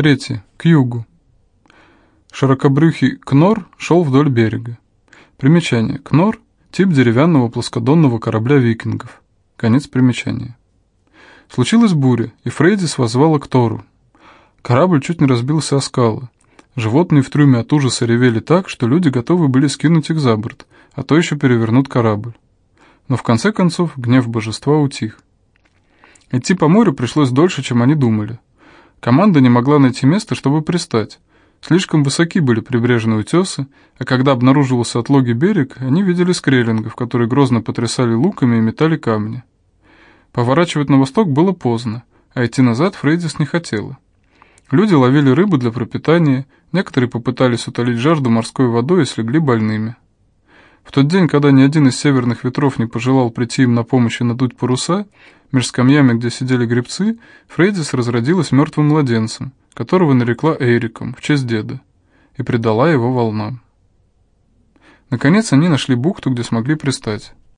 Третье. К югу. Широкобрюхий Кнор шел вдоль берега. Примечание. Кнор – тип деревянного плоскодонного корабля викингов. Конец примечания. Случилась буря, и Фрейдис возвала к Тору. Корабль чуть не разбился о скалы. Животные в трюме от ужаса ревели так, что люди готовы были скинуть их за борт, а то еще перевернут корабль. Но в конце концов гнев божества утих. Идти по морю пришлось дольше, чем они думали. Команда не могла найти место, чтобы пристать. Слишком высоки были прибрежные утесы, а когда обнаруживался отлогий берег, они видели скреллингов, которые грозно потрясали луками и метали камни. Поворачивать на восток было поздно, а идти назад Фрейдис не хотела. Люди ловили рыбу для пропитания, некоторые попытались утолить жажду морской водой и слегли больными. В тот день, когда ни один из северных ветров не пожелал прийти им на помощь и надуть паруса, меж скамьями, где сидели гребцы, Фрейдис разродилась мертвым младенцем, которого нарекла Эриком в честь деда, и предала его волнам. Наконец они нашли бухту, где смогли пристать.